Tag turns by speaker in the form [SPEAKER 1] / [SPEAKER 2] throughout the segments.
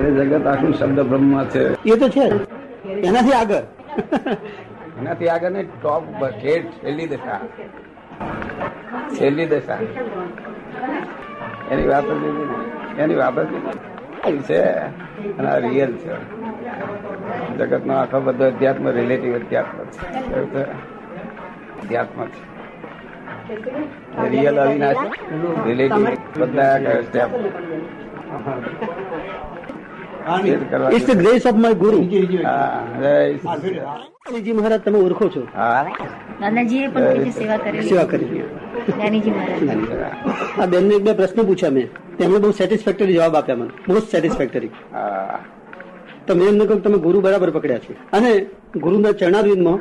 [SPEAKER 1] એ જગત આખું શબ્દ બ્રહ્મ છે.
[SPEAKER 2] એ તો છે એનાથી આગળ.
[SPEAKER 1] એનાથી આગળ ને ટોપ પર છેલ્લી દશા. છેલ્લી દશા. એની વાત જ એની વાત જ છે અને આ રિયલ છે. જગત નો આખો બધો અધ્યાત્મ રિલેટિવ અધ્યાત્મ છે. અધ્યાત્મ છે. રિયલ અવિનાશ. રિલેટિવ બધા step
[SPEAKER 2] it's the grace of my guru
[SPEAKER 1] હા
[SPEAKER 2] મહારાજ તમે ઓળખો છો?
[SPEAKER 1] હા.
[SPEAKER 3] પણ સેવા કરેલી.
[SPEAKER 2] સેવા કરી.
[SPEAKER 3] જ્ઞાનીજી મહારાજ.
[SPEAKER 2] આ બેનને એક બે પ્રશ્ન પૂછ્યા મેં. તેમણે બહુ સેટિસ્ફેક્ટરી જવાબ આપ્યા મને. મોસ્ટ સેટિસ્ફેક્ટરી
[SPEAKER 1] તમે
[SPEAKER 2] તો મેં એમને કહ્યું તમે ગુરુ બરાબર પકડ્યા છે. અને ગુરુના ચરણારવિંદમાં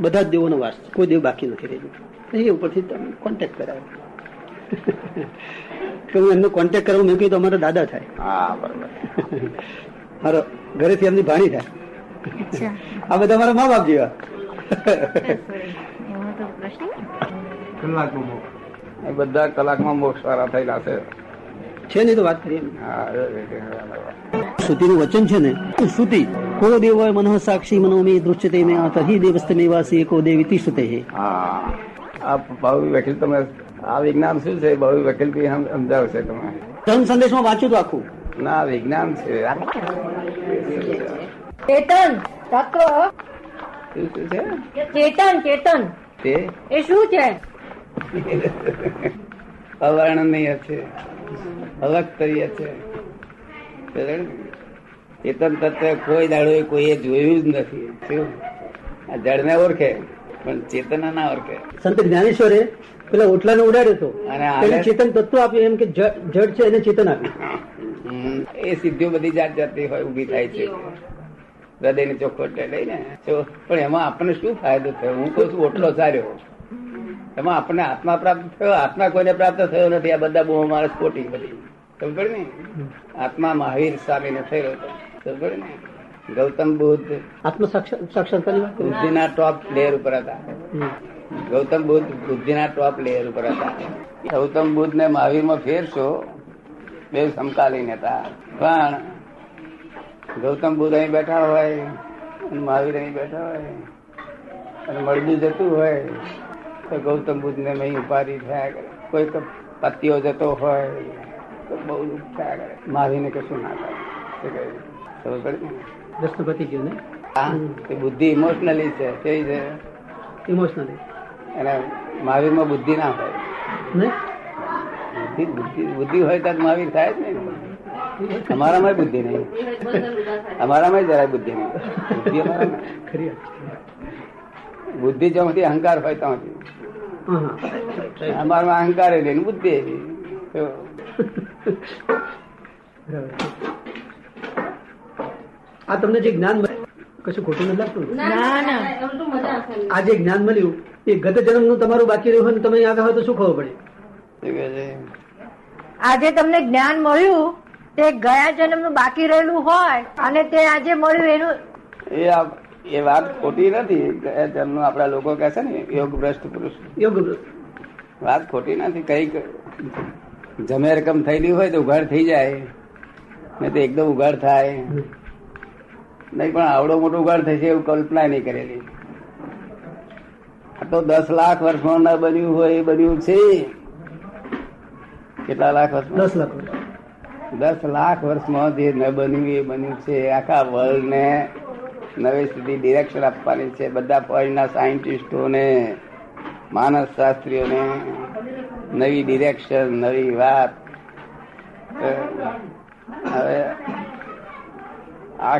[SPEAKER 2] બધા જ દેવોનો વાસ છે. કોઈ દેવ બાકી નથી રહ્યું એ ઉપરથી તમે કોન્ટેક્ટ કરાવો. કે હું એમનો કોન્ટેક્ટ કરાવું મેં તો અમારા દાદા થાય.
[SPEAKER 1] હા બરાબર.
[SPEAKER 2] મારો ઘરેથી એમની ભાણી થાય.
[SPEAKER 3] અચ્છા.
[SPEAKER 2] આ બધા મારા મા બાપ જેવા.
[SPEAKER 3] એમાં
[SPEAKER 1] એ બધા કલાકમાં મોક્ષ સારા થયેલા છે.
[SPEAKER 2] છે ને તો વાત કરીએ શ્રુતિનું વચન છે ને શ્રુતિ કો દેવ મનઃ સાક્ષી મનોમે દૃશ્યતે મે તહી દેવસ્તમે વાસી એકો દેવિતિ શ્રુતે
[SPEAKER 1] હા. આ ભાવિ વકીલ તમે આ વિજ્ઞાન શું છે? બહુ વકીલ બી સમજાવશે તમે.
[SPEAKER 2] ધર્મ સંદેશમાં વાંચ્યું તો આખું.
[SPEAKER 1] ના વિજ્ઞાન છે.
[SPEAKER 4] ચેતન તત્વ.
[SPEAKER 1] શું શું છે?
[SPEAKER 4] ચેતન ચેતન.
[SPEAKER 1] તે?
[SPEAKER 4] એ શું છે?
[SPEAKER 1] અવર્ણનીય છે. અલગતરીય છે. ચેતન તત્વ કોઈ દાડો કોઈએ જોયું જ નથી. શું? આ જળને ઓળખે. પણ ચેતના ના વર્કે
[SPEAKER 2] સંત જ્ઞાનેશ્વરે પેલા ઓટલાને ઉડાડ્યો હતો.
[SPEAKER 1] અને
[SPEAKER 2] ચેતન તત્વ આપ્યું એમ કે જડ છે એને ચેતન આપ્યું.
[SPEAKER 1] એ સિદ્ધિઓ બધી જાત જાતની હોય ઊભી થાય છે. હૃદયની ચોખવટ લઈને પણ એમાં આપણને શું ફાયદો થયો? હું કહું છું ઓટલો સાર્યો. એમાં આપણને આત્મા પ્રાપ્ત થયો આત્મા કોઈને પ્રાપ્ત થયો નથી. આ બધા બહુ માણસ ખોટી બધી. સમજ ને? આત્મા મહાવીર સ્વામીને થયેલો હતો. સમજ ને? ગૌતમ બુદ્ધ
[SPEAKER 2] આત્મ સાક્ષા- સાક્ષાત્કારની વાત
[SPEAKER 1] બુદ્ધિના ટોપ લેયર ઉપર હતા. ગૌતમ બુદ્ધ બુદ્ધિના ટોપ લેયર ઉપર હતા. ગૌતમ બુદ્ધ ને મહાવીરમાં ફેરશો બે સમકાલીન હતા. પણ ગૌતમ બુદ્ધ અહીં બેઠા હોય અને મહાવીર અહીં બેઠા હોય અને મળદું જતું હોય તો ગૌતમ બુદ્ધ ને અહીં ઉપાધિ થયા કરે. કોઈ પતિઓ જતો હોય તો બહુ દુઃખ થયા કરે. મહાવીરને કશું ના થાય? ખબર પડી? ને?
[SPEAKER 2] પ્રશ્ન પતી ગયો ને?
[SPEAKER 1] હા બુદ્ધિ ઇમોશનલી છે કેવી છે?
[SPEAKER 2] ઇમોશનલી
[SPEAKER 1] અને મહાવીરમાં બુદ્ધિ ના હોય. બુદ્ધિ બુદ્ધિ બુદ્ધિ હોય તો મહાવીર થાય જ નહીં અમારામાં બુદ્ધિ નહીં. અમારામાં જરાય બુદ્ધિ નહીં. બુદ્ધિ
[SPEAKER 2] ખરી
[SPEAKER 1] બુદ્ધિ જ્યાંથી અહંકાર હોય ત્યાંથી. અમારામાં અહંકાર એટલે બુદ્ધિ એવી.
[SPEAKER 2] આ તમને જે જ્ઞાન મળ્યું કશું ખોટું નથી લાગતું? ને?
[SPEAKER 4] ના ના
[SPEAKER 2] આ જે જ્ઞાન મળ્યું એ ગત જન્મનું તમારું બાકી રહ્યું હોય તમે આવ્યા હોય તો શું ખબર પડે?
[SPEAKER 1] છે?
[SPEAKER 4] આજે તમને જ્ઞાન મળ્યું તે ગયા જન્મનું બાકી રહેલું હોય અને તે આજે મળ્યું એનું
[SPEAKER 1] એ એ વાત ખોટી નથી. ગયા જન્મ આપડા લોકો કહે છે ને યોગ ભ્રષ્ટ પુરુષ.
[SPEAKER 2] યોગ
[SPEAKER 1] વાત ખોટી નથી. કંઈક જમે રકમ થયેલી હોય તો ઉઘાડ થઈ જાય. નહીં તો એકદમ ઉઘાડ થાય. નહીં પણ આવડો મોટો ઉઘાડ થશે એવું કલ્પના નહીં કરેલી. આ તો દસ લાખ વર્ષમાં ન બન્યું હોય એ બન્યું છે. કેટલા લાખ વર્ષ
[SPEAKER 2] દસ લાખ
[SPEAKER 1] દસ લાખ વર્ષમાં જે ન બન્યું એ બન્યું છે. આખા વર્લ્ડ ને નવી સુધી ડિરેક્શન આપવાની છે. બધા ફોરેનના સાયન્ટિસ્ટોને માનસ શાસ્ત્રીઓને નવી ડિરેક્શન નવી વાત. હવે આ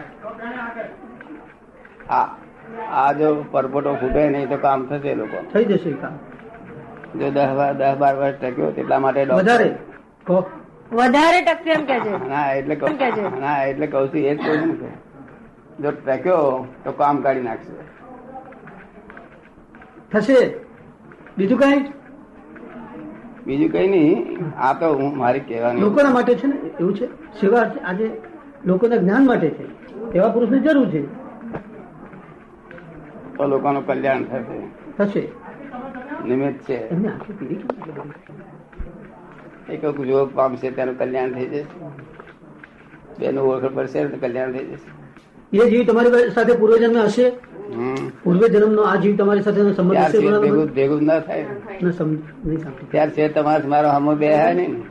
[SPEAKER 1] આ આ જો પરપોટો ફૂટે નહીં તો કામ થશે લોકો.
[SPEAKER 2] થઈ જશે કામ.
[SPEAKER 1] જો દસ બાર દસ બાર વર્ષ ટક્યો તેટલા માટે
[SPEAKER 2] વધારે.
[SPEAKER 4] વધારે ટકશે એમ કે છે
[SPEAKER 1] ના એટલે કહું
[SPEAKER 4] કે છે?
[SPEAKER 1] ના એટલે કહું છું એ જ કહું છું જો ટક્યો તો કામ કાઢી નાખશે.
[SPEAKER 2] થશે. બીજું કઈ?
[SPEAKER 1] બીજું કઈ નહીં. આ તો હું મારી કહેવાની
[SPEAKER 2] લોકોના માટે છે ને એવું છે? સેવા આજે લોકોના જ્ઞાન માટે છે. એવા પુરુષની જરૂર છે.
[SPEAKER 1] તો લોકોનું કલ્યાણ થશે.
[SPEAKER 2] થશે.
[SPEAKER 1] નિમિત્ત છે? એક જોગ પામશે તેનું કલ્યાણ થઈ જશે. બેનું ઓળખ પડશે કલ્યાણ થઈ જશે.
[SPEAKER 2] એ જીવ તમારી સાથે પૂર્વજન્મ હશે?
[SPEAKER 1] હમ.
[SPEAKER 2] જન્મ નો આ જીવ તમારી સાથે સંબંધ હશે
[SPEAKER 1] ભેગું ભેગું ના થાય.
[SPEAKER 2] નહીં
[SPEAKER 1] ત્યાર છે તમારે મારો સામે બેહાય નહીં. ને.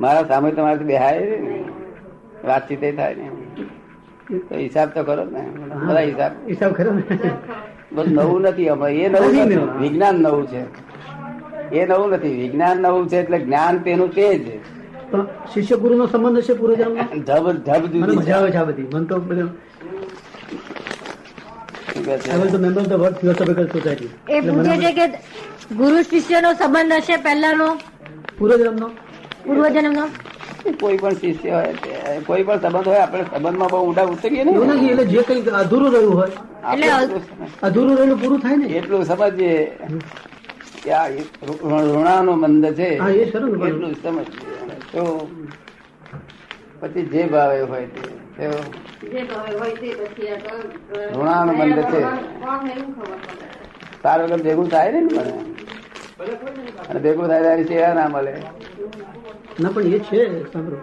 [SPEAKER 1] મારા સામે તમારે બેહાય નહીં. ને વાતચીત થાય ને તો હિસાબ તો કરો ને. બધા હિસાબ.
[SPEAKER 2] હિસાબ ખરો ને.
[SPEAKER 1] બધું નવું નથી આમાં એ નવું વિજ્ઞાન નવું છે. એ નવું નથી. વિજ્ઞાન નવું છે એટલે જ્ઞાન તેનું તે જ.
[SPEAKER 2] શિષ્ય ગુરુ નો સંબંધ હશે પૂરો
[SPEAKER 1] ધબ ધબ જુદી
[SPEAKER 2] મજા આવે છે બધી. મન તો બધું
[SPEAKER 4] એ પૂછે છે કે ગુરુ શિષ્યનો સંબંધ હશે પહેલાનો?
[SPEAKER 2] પૂર્વજન્મનો.
[SPEAKER 4] પૂર્વજન્મનો?
[SPEAKER 1] કોઈ પણ શિષ્ય હોય તે- કોઈ પણ સંબંધ હોય આપણે સંબંધમાં બહુ ઊંડા ઉતરીએ ને
[SPEAKER 2] નથી એટલે જે કઈ અધૂરું રહ્યું હોય અધૂરું રહેલું પૂરું થાય ને?
[SPEAKER 1] એટલું સમજીએ કે આ ઋણાનો મંદ છે. એટલું સમજીએ. તો પછી જે ભાવે હોય તે તેઓ ઋણાનો બંધ છે. તાર વગર ભેગું થાય ને મને? અને ભેગું થાય ત્યારે સેવા ના મળે.
[SPEAKER 2] ના પણ એ છે સાંભળો.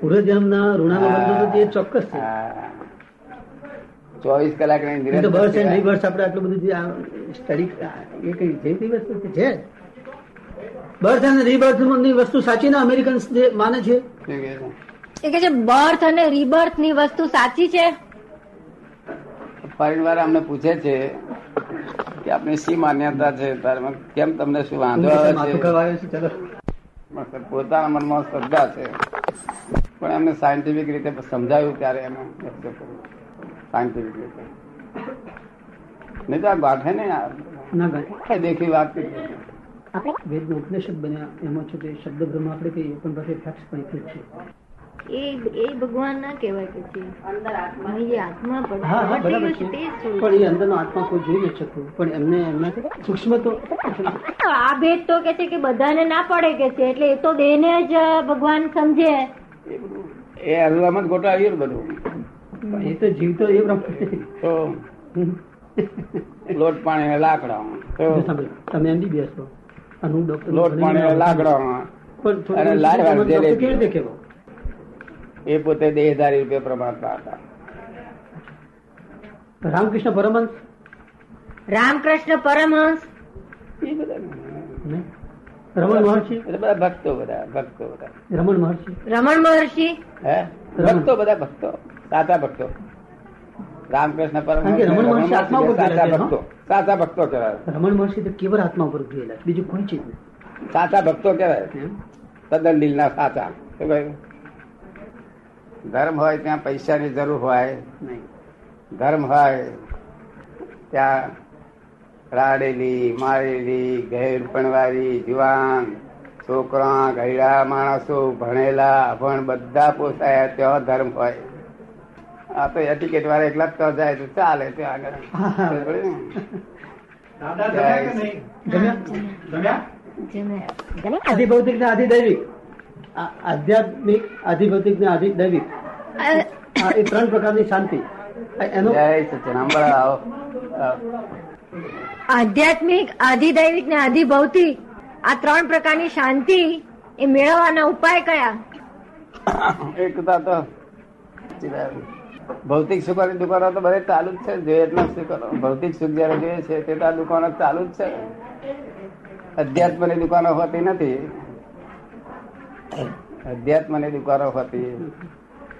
[SPEAKER 2] પૂર્વજન્મના ઋણાનો બંધ તો ચોક્કસ છે.
[SPEAKER 1] ચોવીસ કલાક
[SPEAKER 2] તો બર્થ એન્ડ રિવર્સ આપણે આટલું બધું સ્ટડી એ કઈ જે કઈ વસ્તુ છે? બર્થ એન્ડ રિબર્થની વસ્તુ સાચી ને અમેરિકન માને છે?
[SPEAKER 4] એ કે છે બર્થ અને રીબર્થની વસ્તુ સાચી છે?
[SPEAKER 1] પરિવાર અમને પૂછે છે કે આપની શી માન્યતા છે? તારમાં કેમ તમને શું વાંધો આવે છે? પોતાના મનમાં શ્રદ્ધા છે. પણ એમને સાયન્ટિફિક રીતે સમજાયું ત્યારે એને સાયન્ટિફિક રીતે. નહીં તો આ ગાંઠે ને આ દેખી વાત
[SPEAKER 2] વેદ ઉપનિષદ બન્યા. એમાં છે તે શબ્દ બ્રહ્મ આપણે કહીએ પણ પછી ફેક્ટ પણ છે.
[SPEAKER 3] એ એ ભગવાન ના કહેવાય પછી અહીં જે આત્મા પણ
[SPEAKER 2] હા હા
[SPEAKER 3] વર્તી
[SPEAKER 2] બરાબર
[SPEAKER 3] ગયું
[SPEAKER 2] છે.
[SPEAKER 3] છે. તે જ
[SPEAKER 2] પણ એ અંદરનો આત્મા કોઈ જોઈ નથી શકતું. પણ એમને એમના સૂક્ષ્મ તો
[SPEAKER 4] આ ભેદ તો કે છે કે બધાને ના પડે કે છે એટલે એ તો દેહને જ ભગવાન સમજે.
[SPEAKER 1] એ અરુલામાં જ બધું.
[SPEAKER 2] એ તો જીવતો એ પ્રમાણે
[SPEAKER 1] લોટ પાણી લાકડા
[SPEAKER 2] તમે અને હું ડોક્ટર
[SPEAKER 1] લોટ પાણી લાકડા
[SPEAKER 2] પણ
[SPEAKER 1] લાકડા.
[SPEAKER 2] કેવી રીતે
[SPEAKER 1] એ પોતે દેહધારી રૂપે પરમાત્મા હતા.
[SPEAKER 2] રામકૃષ્ણ પરમહંસ?
[SPEAKER 4] રામકૃષ્ણ પરમહંસ?
[SPEAKER 1] એ બધા
[SPEAKER 2] રમણ મહર્ષિ?
[SPEAKER 1] એટલે બધા ભક્તો બધા ભક્તો બધા.
[SPEAKER 2] રમણ મહર્ષિ?
[SPEAKER 4] રમણ મહર્ષિ?
[SPEAKER 1] હે? ભક્તો બધા ભક્તો સાચા ભક્તો. રામકૃષ્ણ
[SPEAKER 2] કારણ કે રમણ મહર્ષિ આત્મા ઉપર
[SPEAKER 1] સાચા ભક્તો. સાચા ભક્તો કહેવાય.
[SPEAKER 2] રમણ મહર્ષિ તો કેવળ આત્મા ઉપર ગયેલા બીજું કોઈ ચીજ નહીં
[SPEAKER 1] સાચા ભક્તો કહેવાય.
[SPEAKER 2] એમ?
[SPEAKER 1] તદ્દન દિલના સાચા. શું કહ્યું? ધર્મ હોય ત્યાં પૈસાની જરૂર હોય.
[SPEAKER 2] નહીં.
[SPEAKER 1] ધર્મ હોય ત્યાં રાડેલી મારેલી ઘેર પણવારી જુવાન છોકરા ગયડા માણસો ભણેલા અભણ બધા પોસાયા ત્યાં ધર્મ હોય. આ તો એટિકેટ વાળા એકલા જ તો જાય તો ચાલે ત્યાં આગળ?
[SPEAKER 2] જમ્યા આધિભૌતિક ને આધિદૈવિક આ આધ્યાત્મિક આધિભૌતિક ને આધિદૈવિક. દૈવિક એ ત્રણ પ્રકારની શાંતિ. એનો.
[SPEAKER 4] આધ્યાત્મિક આધિદૈવિક ને આધિભૌતિક. આ ત્રણ પ્રકારની શાંતિ એ મેળવવાના ઉપાય કયા?
[SPEAKER 1] એક તો ભૌતિક સુખોની દુકાનો તો બધે ચાલુ જ છે જોઈએ એટલા સુખો ભૌતિક સુખ જયારે જોઈએ છે તે આ દુકાનો ચાલુ જ છે. અધ્યાત્મની દુકાનો હોતી નથી. અધ્યાત્મની દુકારો હોતી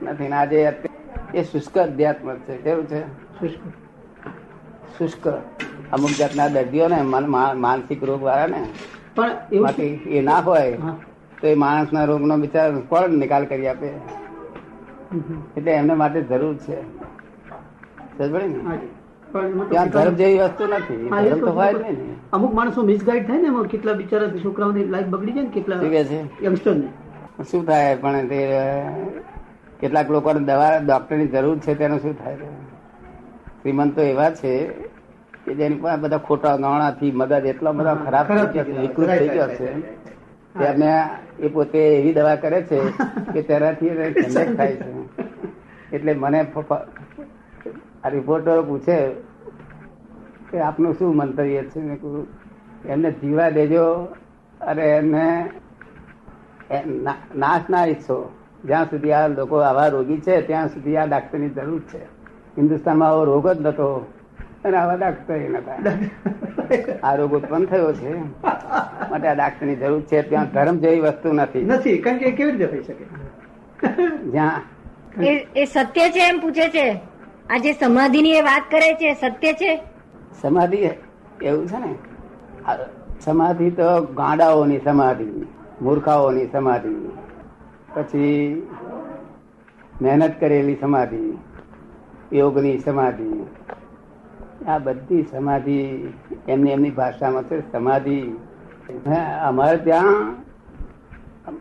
[SPEAKER 1] નથી. ને આજે એ શુષ્ક અધ્યાત્મ છે. કેવું છે?
[SPEAKER 2] શુષ્ક.
[SPEAKER 1] અમુક જાતના દર્દીઓ ને માનસિક રોગ વાળા ને.
[SPEAKER 2] પણ
[SPEAKER 1] એ ના હોય તો એ માણસના રોગનો વિચાર કોણ નિકાલ કરી આપે. એટલે એમને માટે જરૂર છે. ને? ત્યાં ધર્મ જેવી વસ્તુ નથી. ધર્મ
[SPEAKER 2] તો
[SPEAKER 1] હોય નહીં.
[SPEAKER 2] અમુક માણસો મિસગાઈડ થાય ને કેટલા બિચારા છોકરાઓની લાઈફ બગડી જાય ને કેટલા યંગસ્ટર ને.
[SPEAKER 1] શું થાય? પણ તે કેટલાક લોકોને દવા ડોક્ટરની જરૂર છે તેનું શું થાય? છે? શ્રીમંતો એવા છે કે જેની પાસે બધા ખોટા નાણાથી મગજ એટલો બધો ખરાબ થઈ ગયો છે વિકૃત થઈ ગયો છે. તેમને એ પોતે એવી દવા કરે છે કે તેનાથી ઠંડક થાય છે. એટલે મને આ રિપોર્ટરો પૂછે કે આપનું શું મંતવ્ય છે? એમને જીવા દેજો અને એમને નાશ ના ઈચ્છો. જ્યાં સુધી આ લોકો આવા રોગી છે ત્યાં સુધી આ ડાક્ટરની જરૂર છે. હિન્દુસ્તાનમાં આવો રોગ જ નતો. અને આવા ડાક્ટર નતા. આ રોગ ઉત્પન્ન થયો છે. માટે આ ડાક્ટરની જરૂર છે. ત્યાં ધર્મ જેવી વસ્તુ નથી.
[SPEAKER 2] નથી. કારણ કે કેવી રીતે થઈ શકે?
[SPEAKER 1] જ્યાં
[SPEAKER 4] એ એ સત્ય છે એમ પૂછે છે. આ જે સમાધિની એ વાત કરે છે સત્ય છે?
[SPEAKER 1] સમાધિ એવું છે ને? સમાધિ તો ગાંડાઓની સમાધિ. મૂર્ખાઓની સમાધિ. પછી મહેનત કરેલી સમાધિ, યોગની સમાધિ. આ બધી સમાધિ એમની એમની ભાષામાં છે, સમાધિ. અમારે ત્યાં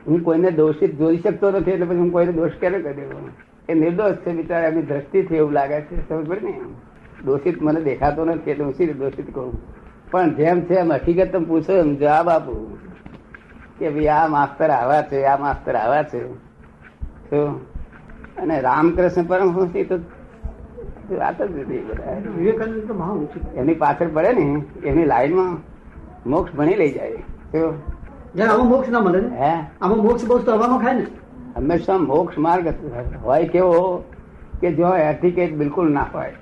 [SPEAKER 1] હું કોઈને દોષિત જોઈ શકતો નથી, એટલે પછી હું કોઈને દોષ ક્યારે કર્યો એ નિર્દોષ છે બિચારા, એમની દ્રષ્ટિથી એવું લાગે છે, સમજ પડે ને? દોષિત મને દેખાતો નથી, એટલે હું શી દોષિત કહું? પણ જેમ છે એમ હકીકત તમે પૂછો એમ જવાબ આપું. કે ભાઈ આ માસ્તર આવા છે આ માસ્તર આવા છે. અને રામકૃષ્ણ પરમહંસ તો વાત જ નથી એમની પાછળ પડે ને એમની લાઈનમાં મોક્ષ ભણી લઈ જાય.
[SPEAKER 2] મોક્ષ ના મળે ને
[SPEAKER 1] હે?
[SPEAKER 2] આમાં મોક્ષ બહુ તો હવામાં ખાય ને.
[SPEAKER 1] હંમેશા મોક્ષ માર્ગ હોય કેવો કે જો એટિકેટ બિલકુલ ના હોય.